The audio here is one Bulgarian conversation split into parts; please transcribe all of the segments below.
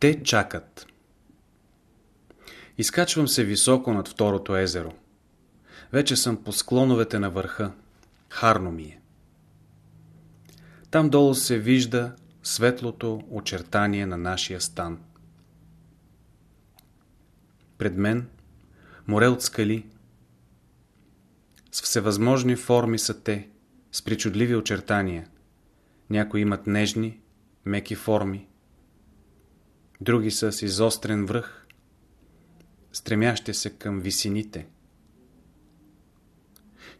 Те чакат. Изкачвам се високо над второто езеро. Вече съм по склоновете на върха. Харно ми е. Там долу се вижда светлото очертание на нашия стан. Пред мен море от скали. С всевъзможни форми са те, с причудливи очертания. Някои имат нежни, меки форми. Други са с изострен връх, стремящи се към висините.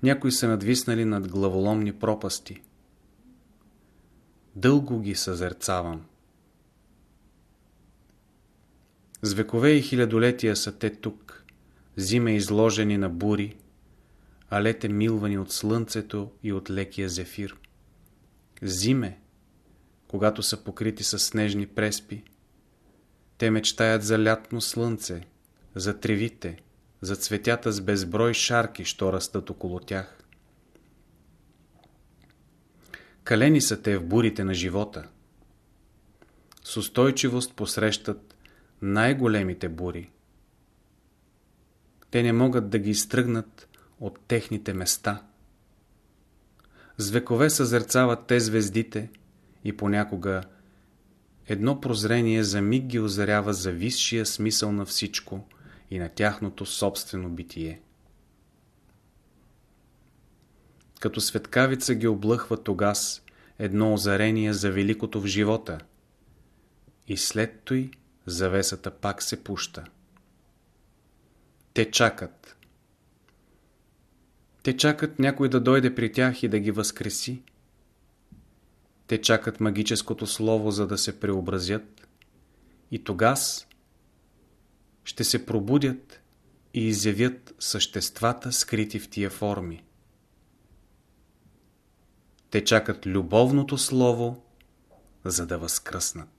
Някои са надвиснали над главоломни пропасти. Дълго ги съзерцавам. С векове и хилядолетия са те тук, зиме изложени на бури, а лете милвани от слънцето и от лекия зефир. Зиме, когато са покрити с снежни преспи, те мечтаят за лятно слънце, за тревите, за цветята с безброй шарки, що растат около тях. Калени са те в бурите на живота. С устойчивост посрещат най-големите бури. Те не могат да ги изтръгнат от техните места. С векове съзерцават те звездите и понякога едно прозрение за миг ги озарява за висшия смисъл на всичко и на тяхното собствено битие. Като светкавица ги облъхва тогас едно озарение за великото в живота и след той завесата пак се пуща. Те чакат. Те чакат някой да дойде при тях и да ги възкреси. Те чакат магическото слово, за да се преобразят. И тогас ще се пробудят и изявят съществата, скрити в тия форми. Те чакат любовното слово, за да възкръснат.